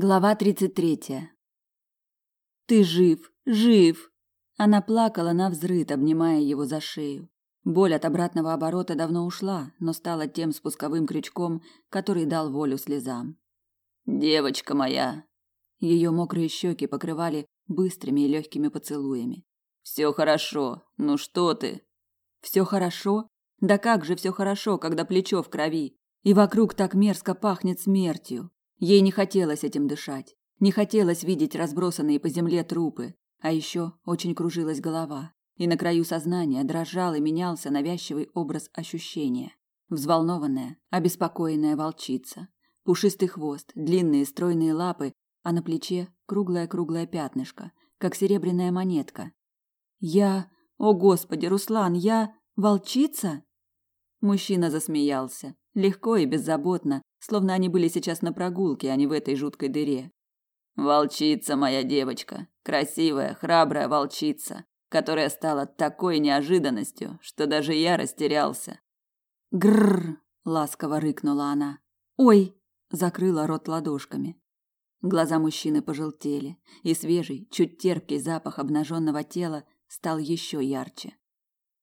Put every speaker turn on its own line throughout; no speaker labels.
Глава 33. Ты жив, жив. Она плакала на взрыд, обнимая его за шею. Боль от обратного оборота давно ушла, но стала тем спусковым крючком, который дал волю слезам. Девочка моя. Ее мокрые щеки покрывали быстрыми и легкими поцелуями. Все хорошо. Ну что ты? Все хорошо? Да как же все хорошо, когда плечо в крови, и вокруг так мерзко пахнет смертью. Ей не хотелось этим дышать, не хотелось видеть разбросанные по земле трупы, а еще очень кружилась голова, и на краю сознания дрожал и менялся навязчивый образ ощущения. Взволнованная, обеспокоенная волчица, пушистый хвост, длинные стройные лапы, а на плече круглое-круглое пятнышко, как серебряная монетка. Я, о господи, Руслан, я волчица? Мужчина засмеялся, легко и беззаботно, словно они были сейчас на прогулке, а не в этой жуткой дыре. Волчица моя девочка, красивая, храбрая волчица, которая стала такой неожиданностью, что даже я растерялся. Гррр, ласково рыкнула она. Ой, закрыла рот ладошками. Глаза мужчины пожелтели, и свежий, чуть терпкий запах обнаженного тела стал еще ярче.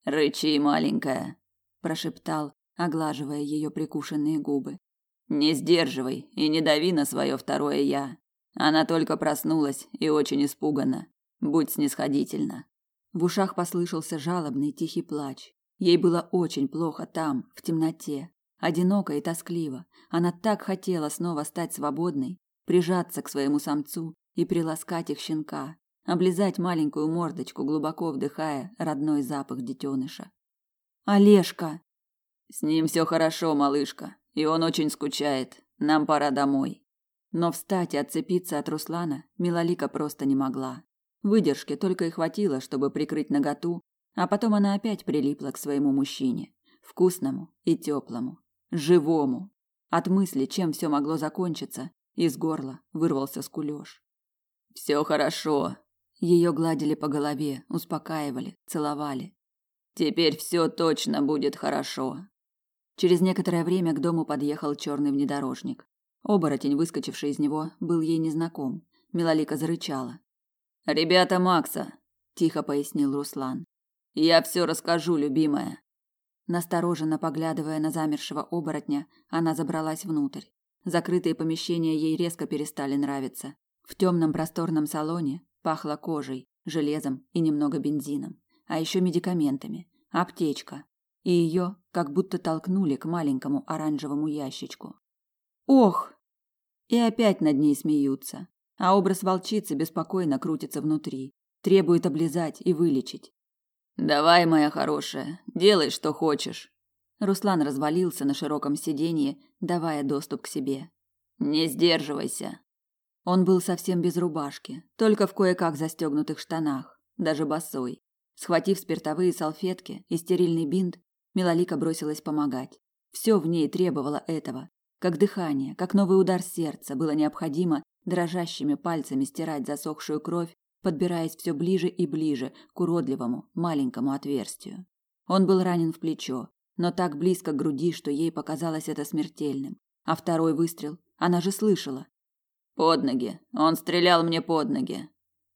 "Рычи, маленькая", прошептал, оглаживая ее прикушенные губы. Не сдерживай и не дави на свое второе я. Она только проснулась и очень испугана. Будь снисходительна. В ушах послышался жалобный тихий плач. Ей было очень плохо там, в темноте, одиноко и тоскливо. Она так хотела снова стать свободной, прижаться к своему самцу и приласкать их щенка, облизать маленькую мордочку, глубоко вдыхая родной запах детеныша. Олежка. С ним все хорошо, малышка и он очень скучает. Нам пора домой. Но встать и отцепиться от Руслана Милалика просто не могла. Выдержки только и хватило, чтобы прикрыть наготу, а потом она опять прилипла к своему мужчине, вкусному и теплому, живому. От мысли, чем все могло закончиться, из горла вырвался скулёж. Все хорошо. Ее гладили по голове, успокаивали, целовали. Теперь все точно будет хорошо. Через некоторое время к дому подъехал черный внедорожник. Оборотень, выскочивший из него, был ей незнаком. Милалика зарычала. «Ребята Макса», – тихо пояснил Руслан. «Я все расскажу, любимая». Настороженно поглядывая на замершего оборотня, она забралась внутрь. Закрытые помещения ей резко перестали нравиться. В темном просторном салоне пахло кожей, железом и немного бензином, а еще медикаментами, аптечка, и ее как будто толкнули к маленькому оранжевому ящичку. Ох! И опять над ней смеются, а образ волчицы беспокойно крутится внутри, требует облизать и вылечить. Давай, моя хорошая, делай, что хочешь. Руслан развалился на широком сиденье, давая доступ к себе. Не сдерживайся. Он был совсем без рубашки, только в кое-как застегнутых штанах, даже босой. Схватив спиртовые салфетки и стерильный бинт, Милалика бросилась помогать. Все в ней требовало этого. Как дыхание, как новый удар сердца было необходимо дрожащими пальцами стирать засохшую кровь, подбираясь все ближе и ближе к уродливому маленькому отверстию. Он был ранен в плечо, но так близко к груди, что ей показалось это смертельным. А второй выстрел она же слышала. Под ноги. Он стрелял мне под ноги.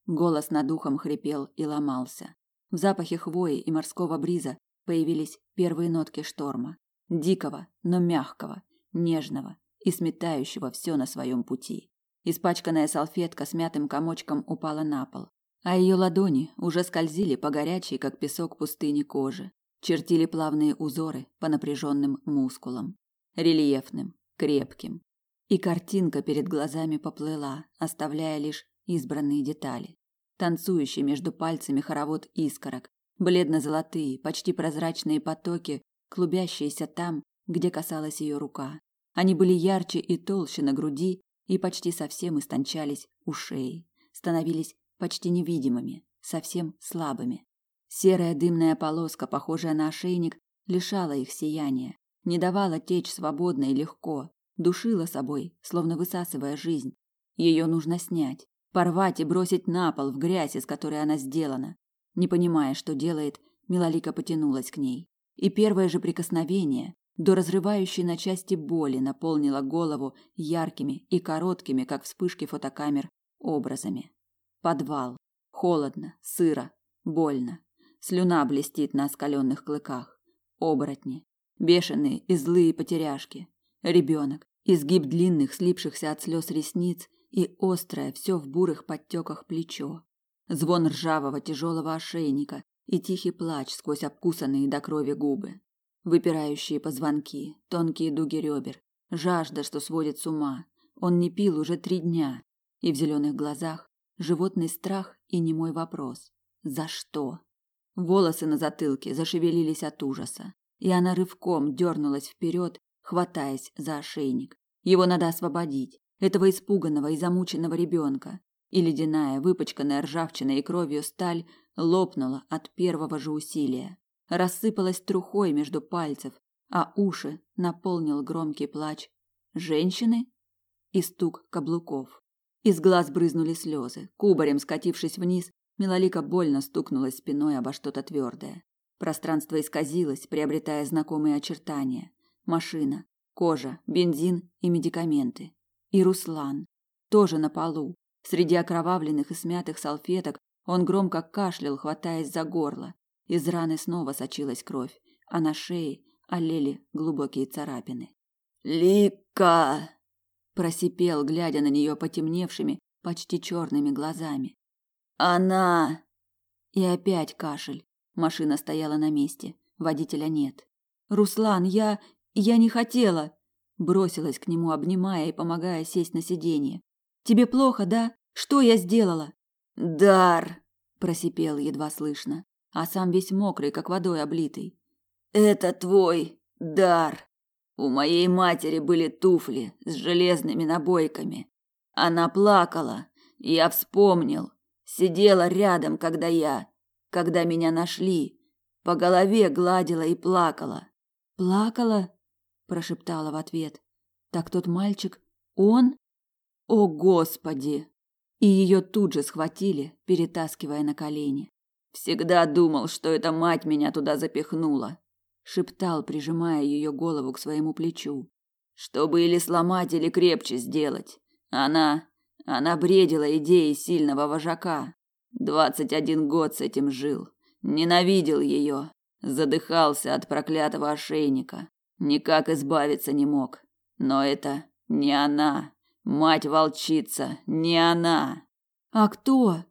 Голос над ухом хрипел и ломался. В запахе хвои и морского бриза появились первые нотки шторма, дикого, но мягкого, нежного и сметающего все на своем пути. Испачканная салфетка с мятым комочком упала на пол, а ее ладони уже скользили по горячей, как песок пустыни кожи, чертили плавные узоры по напряженным мускулам, рельефным, крепким. И картинка перед глазами поплыла, оставляя лишь избранные детали. Танцующий между пальцами хоровод искорок, бледно-золотые, почти прозрачные потоки, клубящиеся там, где касалась ее рука. Они были ярче и толще на груди и почти совсем истончались у шеи, становились почти невидимыми, совсем слабыми. Серая дымная полоска, похожая на ошейник, лишала их сияния, не давала течь свободно и легко, душила собой, словно высасывая жизнь. Ее нужно снять, порвать и бросить на пол в грязь, из которой она сделана, не понимая, что делает, Милалика потянулась к ней. И первое же прикосновение, до разрывающей на части боли наполнила голову яркими и короткими, как вспышки фотокамер, образами. Подвал. Холодно, сыро, больно. Слюна блестит на оскаленных клыках. Оборотни. Бешеные и злые потеряшки. Ребенок. Изгиб длинных, слипшихся от слез ресниц и острое, все в бурых подтеках плечо. Звон ржавого тяжелого ошейника и тихий плач сквозь обкусанные до крови губы выпирающие позвонки, тонкие дуги ребер, жажда, что сводит с ума. Он не пил уже три дня, и в зеленых глазах животный страх и немой вопрос: за что? Волосы на затылке зашевелились от ужаса, и она рывком дернулась вперед, хватаясь за ошейник. Его надо освободить, этого испуганного и замученного ребенка. И ледяная, выпачканная ржавчиной и кровью сталь лопнула от первого же усилия рассыпалась трухой между пальцев, а уши наполнил громкий плач женщины и стук каблуков. Из глаз брызнули слезы. Кубарем скатившись вниз, Милолика больно стукнулась спиной обо что-то твердое. Пространство исказилось, приобретая знакомые очертания. Машина, кожа, бензин и медикаменты. И Руслан. Тоже на полу. Среди окровавленных и смятых салфеток он громко кашлял, хватаясь за горло. Из раны снова сочилась кровь, а на шее олели глубокие царапины. «Лика!» – просипел, глядя на нее потемневшими, почти черными глазами. «Она!» И опять кашель. Машина стояла на месте, водителя нет. «Руслан, я... я не хотела!» Бросилась к нему, обнимая и помогая сесть на сиденье. «Тебе плохо, да? Что я сделала?» «Дар!» – просипел едва слышно а сам весь мокрый, как водой облитый. Это твой дар. У моей матери были туфли с железными набойками. Она плакала. Я вспомнил. Сидела рядом, когда я, когда меня нашли, по голове гладила и плакала. Плакала? прошептала в ответ. Так тот мальчик, он? О, господи! И ее тут же схватили, перетаскивая на колени. Всегда думал, что эта мать меня туда запихнула, шептал, прижимая ее голову к своему плечу. Чтобы или сломать, или крепче сделать. Она, она бредила идеей сильного вожака. Двадцать один год с этим жил. Ненавидел ее. Задыхался от проклятого ошейника. Никак избавиться не мог. Но это не она. Мать-волчица, не она. А кто?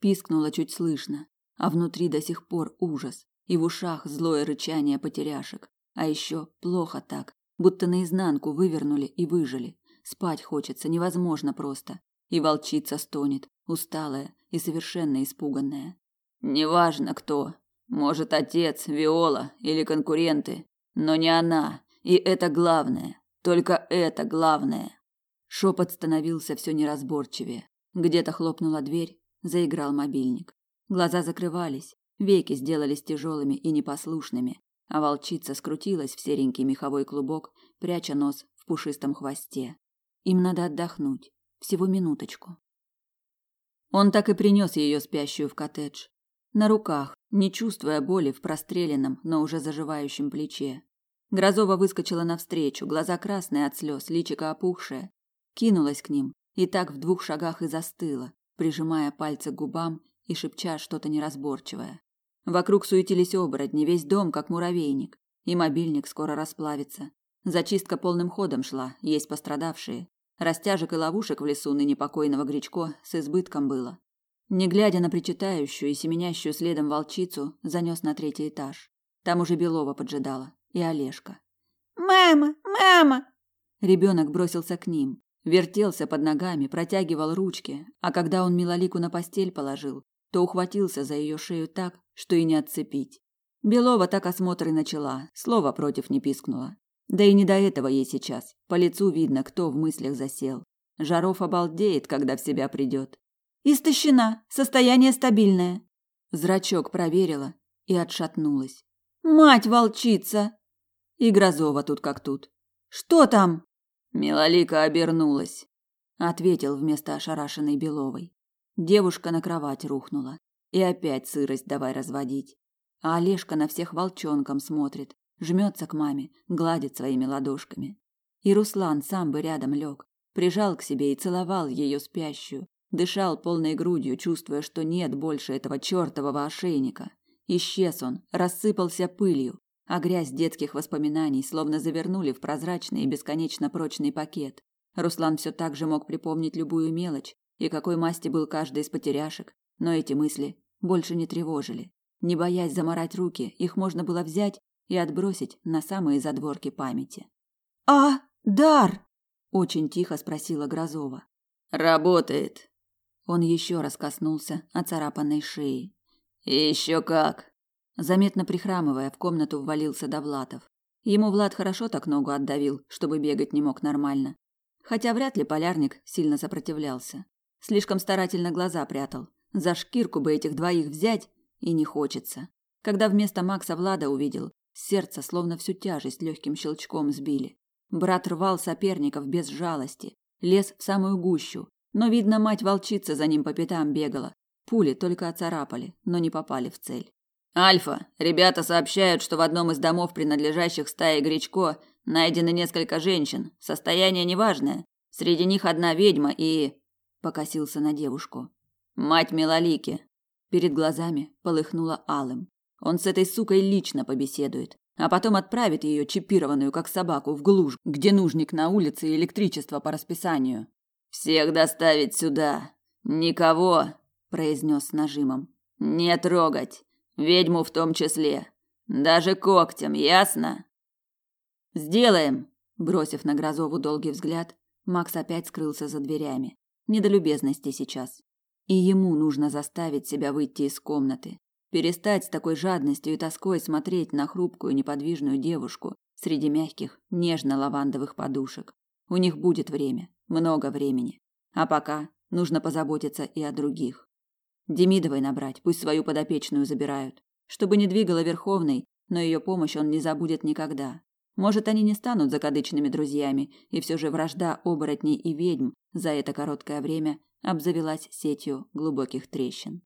пискнула чуть слышно а внутри до сих пор ужас, и в ушах злое рычание потеряшек. А еще плохо так, будто наизнанку вывернули и выжили. Спать хочется невозможно просто. И волчица стонет, усталая и совершенно испуганная. Неважно кто, может отец, Виола или конкуренты, но не она, и это главное. Только это главное. Шепот становился все неразборчивее. Где-то хлопнула дверь, заиграл мобильник. Глаза закрывались, веки сделались тяжелыми и непослушными, а волчица скрутилась в серенький меховой клубок, пряча нос в пушистом хвосте. Им надо отдохнуть, всего минуточку. Он так и принес ее спящую в коттедж. На руках, не чувствуя боли в простреленном, но уже заживающем плече. Грозова выскочила навстречу, глаза красные от слез, личико опухшее. Кинулась к ним и так в двух шагах и застыла, прижимая пальцы к губам и шепча что-то неразборчивое. Вокруг суетились оборотни, весь дом как муравейник, и мобильник скоро расплавится. Зачистка полным ходом шла, есть пострадавшие. Растяжек и ловушек в лесу ныне покойного Гречко с избытком было. Не глядя на причитающую и семенящую следом волчицу, занес на третий этаж. Там уже Белова поджидала и Олежка.
«Мама! Мама!»
Ребенок бросился к ним, вертелся под ногами, протягивал ручки, а когда он Милолику на постель положил, то ухватился за ее шею так, что и не отцепить. Белова так осмотр и начала, слова против не пискнула. Да и не до этого ей сейчас. По лицу видно, кто в мыслях засел. Жаров обалдеет, когда в себя придет.
Истощена, состояние стабильное.
Зрачок проверила и отшатнулась.
Мать волчица!
И Грозова тут как тут.
Что там?
Милолика обернулась, ответил вместо ошарашенной Беловой. Девушка на кровать рухнула. И опять сырость давай разводить. А Олежка на всех волчонком смотрит, жмется к маме, гладит своими ладошками. И Руслан сам бы рядом лег, прижал к себе и целовал ее спящую, дышал полной грудью, чувствуя, что нет больше этого чертового ошейника. Исчез он, рассыпался пылью, а грязь детских воспоминаний словно завернули в прозрачный и бесконечно прочный пакет. Руслан все так же мог припомнить любую мелочь и какой масти был каждый из потеряшек, но эти мысли больше не тревожили. Не боясь заморать руки, их можно было взять и отбросить на самые задворки памяти.
«А, дар!»
– очень тихо спросила Грозова.
«Работает!»
Он еще раз коснулся оцарапанной шеи.
«Еще как!»
Заметно прихрамывая, в комнату ввалился Довлатов. Ему Влад хорошо так ногу отдавил, чтобы бегать не мог нормально. Хотя вряд ли полярник сильно сопротивлялся. Слишком старательно глаза прятал. За шкирку бы этих двоих взять и не хочется. Когда вместо Макса Влада увидел, сердце словно всю тяжесть легким щелчком сбили. Брат рвал соперников без жалости, лез в самую гущу, но видно, мать волчица за ним по пятам бегала. Пули только оцарапали, но не попали в цель.
Альфа, ребята сообщают, что в одном из домов, принадлежащих стае Гречко, найдено несколько женщин. Состояние неважное. Среди них одна ведьма и покосился на девушку. Мать Милалики. Перед глазами полыхнула алым. Он с этой сукой лично побеседует, а потом отправит ее чипированную как собаку в глушь, где нужник на улице и электричество по расписанию. Всех доставить сюда. Никого, произнес с нажимом. Не трогать. Ведьму в том числе. Даже когтем, ясно? Сделаем, бросив на Грозову долгий взгляд, Макс опять скрылся за дверями. Не до любезности сейчас. И ему нужно заставить себя выйти из комнаты, перестать с такой жадностью и тоской смотреть на хрупкую неподвижную девушку среди мягких, нежно-лавандовых подушек. У них будет время, много времени. А пока нужно позаботиться и о других. Демидовой набрать, пусть свою подопечную забирают. Чтобы не двигала Верховной, но ее помощь он не забудет никогда. Может, они не станут закадычными друзьями, и все же вражда оборотней и ведьм за это короткое время обзавелась сетью глубоких трещин.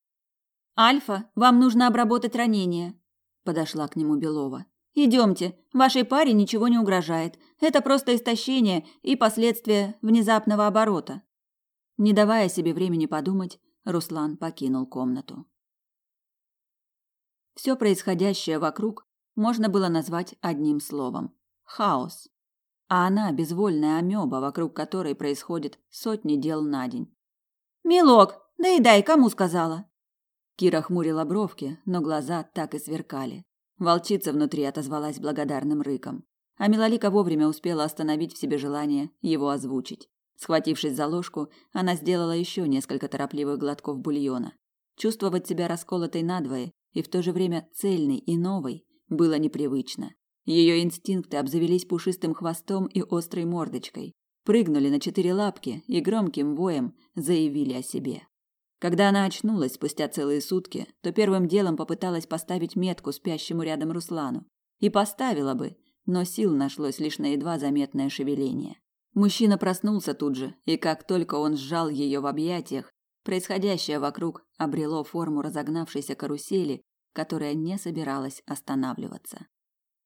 «Альфа, вам нужно обработать ранение», – подошла к нему Белова. «Идемте, вашей паре ничего не угрожает. Это просто истощение и последствия внезапного оборота».
Не давая себе времени подумать, Руслан покинул комнату. Все происходящее вокруг можно было назвать одним словом – хаос. А она – безвольная амеба, вокруг которой происходит сотни дел на день.
«Милок, да и дай, кому сказала?»
Кира хмурила бровки, но глаза так и сверкали. Волчица внутри отозвалась благодарным рыком. А Милолика вовремя успела остановить в себе желание его озвучить. Схватившись за ложку, она сделала еще несколько торопливых глотков бульона. Чувствовать себя расколотой надвое и в то же время цельной и новой было непривычно. Ее инстинкты обзавелись пушистым хвостом и острой мордочкой, прыгнули на четыре лапки и громким воем заявили о себе. Когда она очнулась спустя целые сутки, то первым делом попыталась поставить метку спящему рядом Руслану. И поставила бы, но сил нашлось лишь на едва заметное шевеление. Мужчина проснулся тут же, и как только он сжал ее в объятиях, происходящее вокруг обрело форму разогнавшейся карусели, которая не собиралась останавливаться.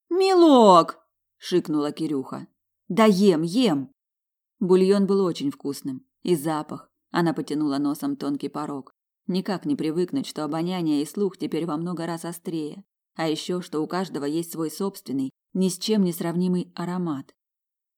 «Милок!»
– шикнула Кирюха. «Да ем, ем!» Бульон был очень вкусным, и запах. Она потянула носом тонкий порог. Никак не привыкнуть, что обоняние и слух теперь во много раз острее. А еще, что у каждого есть свой собственный, ни с чем не сравнимый аромат.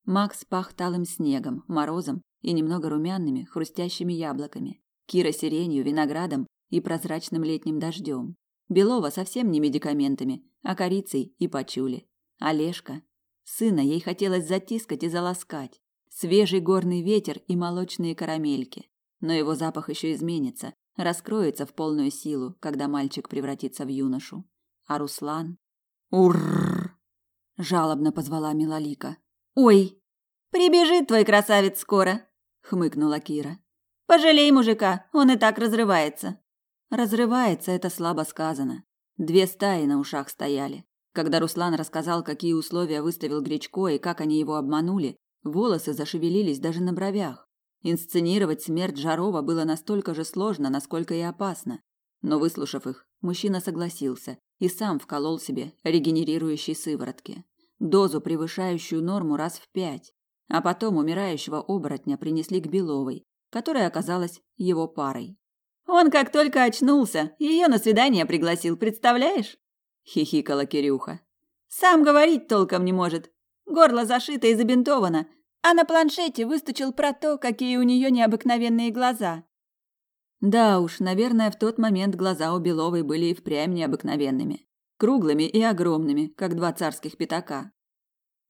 Макс пах талым снегом, морозом и немного румяными, хрустящими яблоками. Кира сиренью, виноградом и прозрачным летним дождем. Белова совсем не медикаментами, а корицей и пачули. Олежка. Сына ей хотелось затискать и заласкать. Свежий горный ветер и молочные карамельки. Но его запах еще изменится, раскроется в полную силу, когда мальчик превратится в юношу. А Руслан...
Урррр!
Жалобно позвала Милолика.
Ой, прибежит твой красавец скоро, хмыкнула Кира. Пожалей мужика, он и так разрывается.
Разрывается это слабо сказано. Две стаи на ушах стояли. Когда Руслан рассказал, какие условия выставил Гречко и как они его обманули, волосы зашевелились даже на бровях. Инсценировать смерть Жарова было настолько же сложно, насколько и опасно. но выслушав их, мужчина согласился и сам вколол себе регенерирующие сыворотки, дозу, превышающую норму раз в пять. А потом умирающего оборотня принесли к Беловой, которая оказалась его парой.
Он как только очнулся, ее на свидание пригласил, представляешь?
хихикала Кирюха.
Сам говорить толком не может. Горло зашито и забинтовано, а на планшете выстучил про то, какие у нее необыкновенные глаза.
Да уж, наверное, в тот момент глаза у Беловой были и впрямь необыкновенными. Круглыми и огромными, как два царских пятака.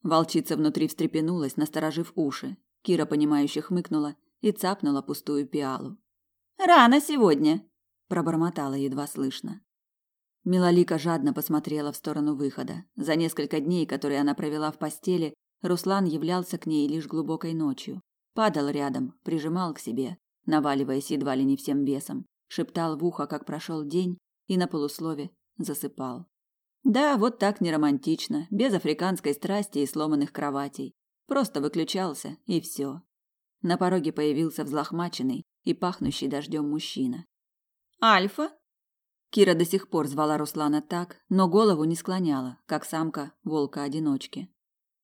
Волчица внутри встрепенулась, насторожив уши. Кира, понимающе хмыкнула и цапнула пустую пиалу.
«Рано сегодня», –
пробормотала едва слышно. Милолика жадно посмотрела в сторону выхода. За несколько дней, которые она провела в постели, Руслан являлся к ней лишь глубокой ночью. Падал рядом, прижимал к себе, наваливаясь едва ли не всем весом, шептал в ухо, как прошел день, и на полуслове засыпал. Да, вот так неромантично, без африканской страсти и сломанных кроватей. Просто выключался, и все. На пороге появился взлохмаченный и пахнущий дождем мужчина.
«Альфа?»
Кира до сих пор звала Руслана так, но голову не склоняла, как самка волка-одиночки.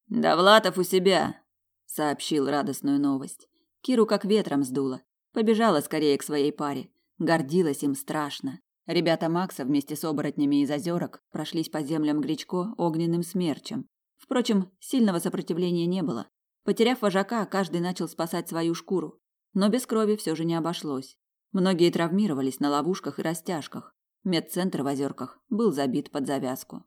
«Довлатов у себя!» – сообщил радостную новость.
Киру как ветром сдуло. Побежала скорее к своей паре. Гордилась им страшно. Ребята Макса вместе с оборотнями из озерок прошлись по землям Гречко огненным смерчем. Впрочем, сильного сопротивления не было. Потеряв вожака, каждый начал спасать свою шкуру. Но без крови все же не обошлось. Многие травмировались на ловушках и растяжках. Медцентр в озерках был забит под завязку.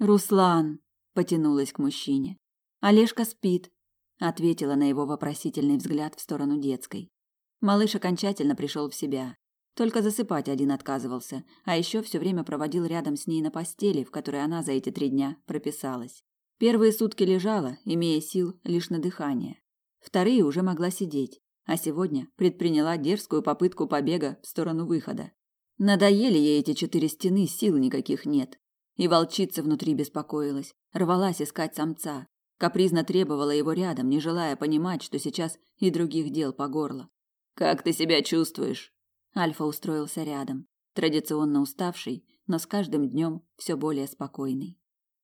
«Руслан!» – потянулась к мужчине. «Олежка спит», – ответила на его вопросительный взгляд в сторону детской. Малыш окончательно пришел в себя. Только засыпать один отказывался, а еще все время проводил рядом с ней на постели, в которой она за эти три дня прописалась. Первые сутки лежала, имея сил лишь на дыхание. Вторые уже могла сидеть, а сегодня предприняла дерзкую попытку побега в сторону выхода. Надоели ей эти четыре стены, сил никаких нет. И волчица внутри беспокоилась, рвалась искать самца, капризно требовала его рядом, не желая понимать, что сейчас и других дел по горло.
«Как ты себя чувствуешь?»
Альфа устроился рядом, традиционно уставший, но с каждым днем все более спокойный.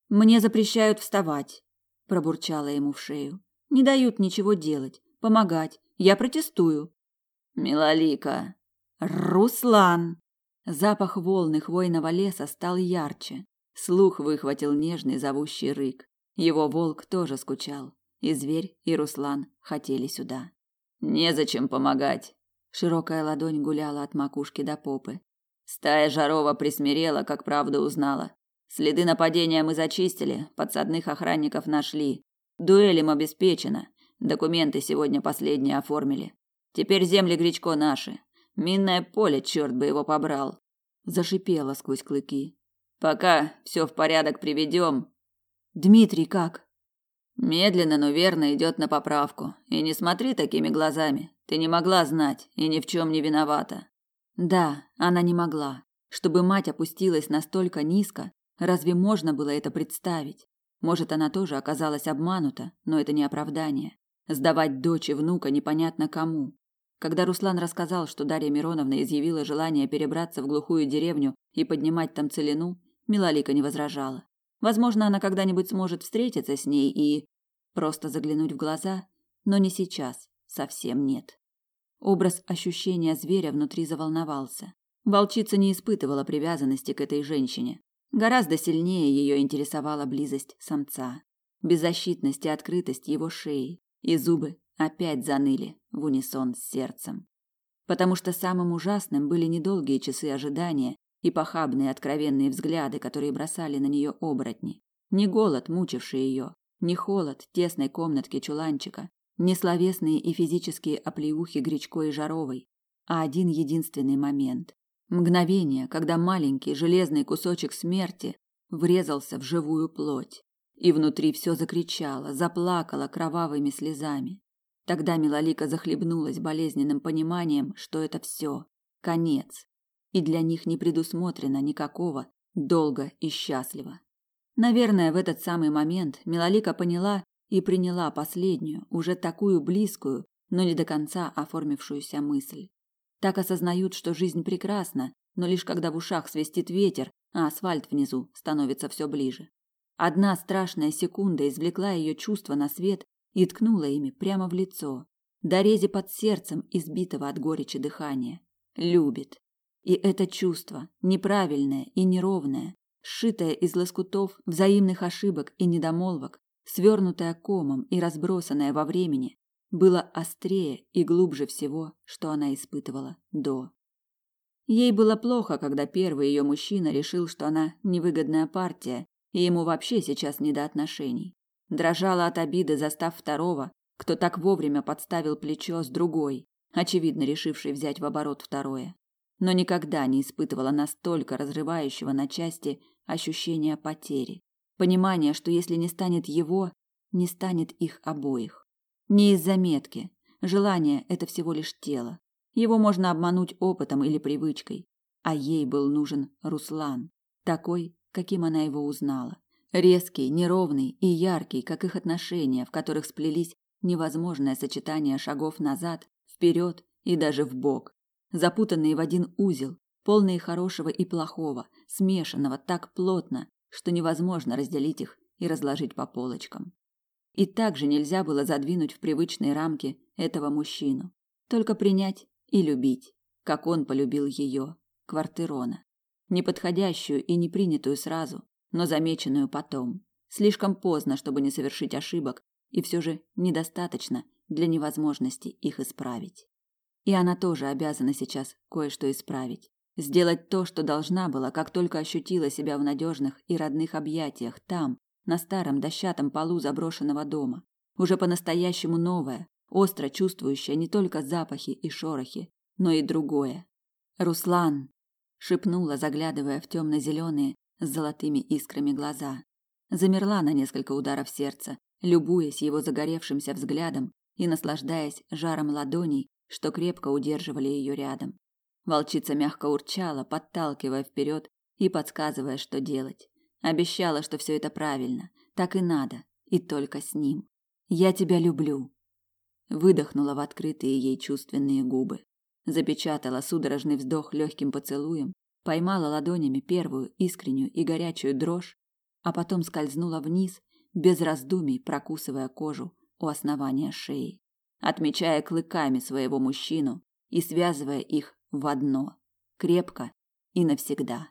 Мне запрещают вставать, пробурчала ему в шею. Не дают ничего делать, помогать. Я протестую.
Милолика.
Руслан. Запах волны хвойного леса стал ярче. Слух выхватил нежный зовущий рык. Его волк тоже скучал. И зверь, и Руслан хотели сюда.
Незачем помогать.
Широкая ладонь гуляла от макушки до попы.
Стая Жарова присмирела, как правду узнала. Следы нападения мы зачистили, подсадных охранников нашли. Дуэль им обеспечена. Документы сегодня последние оформили. Теперь земли Гречко наши. Минное поле, черт бы его побрал.
Зашипела сквозь клыки.
Пока все в порядок приведем.
Дмитрий как?
Медленно, но верно идет на поправку. И не смотри такими глазами. Ты не могла знать и ни в чем не виновата.
Да, она не могла. Чтобы мать опустилась настолько низко, разве можно было это представить? Может, она тоже оказалась обманута, но это не оправдание. Сдавать дочь и внука непонятно кому. Когда Руслан рассказал, что Дарья Мироновна изъявила желание перебраться в глухую деревню и поднимать там целину, Милалика не возражала. Возможно, она когда-нибудь сможет встретиться с ней и просто заглянуть в глаза, но не сейчас, совсем нет. Образ ощущения зверя внутри заволновался. Волчица не испытывала привязанности к этой женщине. Гораздо сильнее ее интересовала близость самца, беззащитность и открытость его шеи, и зубы опять заныли в унисон с сердцем. Потому что самым ужасным были недолгие часы ожидания и похабные откровенные взгляды, которые бросали на нее оборотни. Не голод, мучивший ее, не холод тесной комнатки чуланчика, не словесные и физические оплеухи Гречко и Жаровой, а один единственный момент. Мгновение, когда маленький железный кусочек смерти врезался в живую плоть, и внутри все закричало, заплакало кровавыми слезами. Тогда Милолика захлебнулась болезненным пониманием, что это все, конец, и для них не предусмотрено никакого долго и счастливо. Наверное, в этот самый момент Милолика поняла, и приняла последнюю, уже такую близкую, но не до конца оформившуюся мысль. Так осознают, что жизнь прекрасна, но лишь когда в ушах свистит ветер, а асфальт внизу становится все ближе. Одна страшная секунда извлекла ее чувства на свет и ткнула ими прямо в лицо, дорези под сердцем, избитого от горечи дыхания. Любит. И это чувство, неправильное и неровное, сшитое из лоскутов взаимных ошибок и недомолвок, свернутое комом и разбросанное во времени, было острее и глубже всего, что она испытывала до. Ей было плохо, когда первый ее мужчина решил, что она невыгодная партия, и ему вообще сейчас не до отношений. Дрожала от обиды, застав второго, кто так вовремя подставил плечо с другой, очевидно решившей взять в оборот второе. Но никогда не испытывала настолько разрывающего на части ощущения потери, понимания, что если не станет его, не станет их обоих. Не из-за метки. Желание это всего лишь тело. Его можно обмануть опытом или привычкой, а ей был нужен Руслан, такой, каким она его узнала. Резкий, неровный и яркий, как их отношения, в которых сплелись невозможное сочетание шагов назад, вперед и даже в бок, запутанные в один узел, полные хорошего и плохого, смешанного так плотно, что невозможно разделить их и разложить по полочкам. И также нельзя было задвинуть в привычные рамки этого мужчину, только принять и любить, как он полюбил ее, Квартирона, неподходящую и не принятую сразу, но замеченную потом. Слишком поздно, чтобы не совершить ошибок, и все же недостаточно для невозможности их исправить. И она тоже обязана сейчас кое-что исправить. Сделать то, что должна была, как только ощутила себя в надежных и родных объятиях там, на старом дощатом полу заброшенного дома. Уже по-настоящему новое, остро чувствующее не только запахи и шорохи, но и другое. «Руслан!» – шепнула, заглядывая в темно-зеленые, с золотыми искрами глаза. Замерла на несколько ударов сердца, любуясь его загоревшимся взглядом и наслаждаясь жаром ладоней, что крепко удерживали ее рядом. Волчица мягко урчала, подталкивая вперед и подсказывая, что делать. Обещала, что все это правильно, так и надо, и только с ним. Я тебя люблю. Выдохнула в открытые ей чувственные губы, запечатала судорожный вздох легким поцелуем поймала ладонями первую искреннюю и горячую дрожь, а потом скользнула вниз, без раздумий прокусывая кожу у основания шеи, отмечая клыками своего мужчину и связывая их в одно, крепко и навсегда.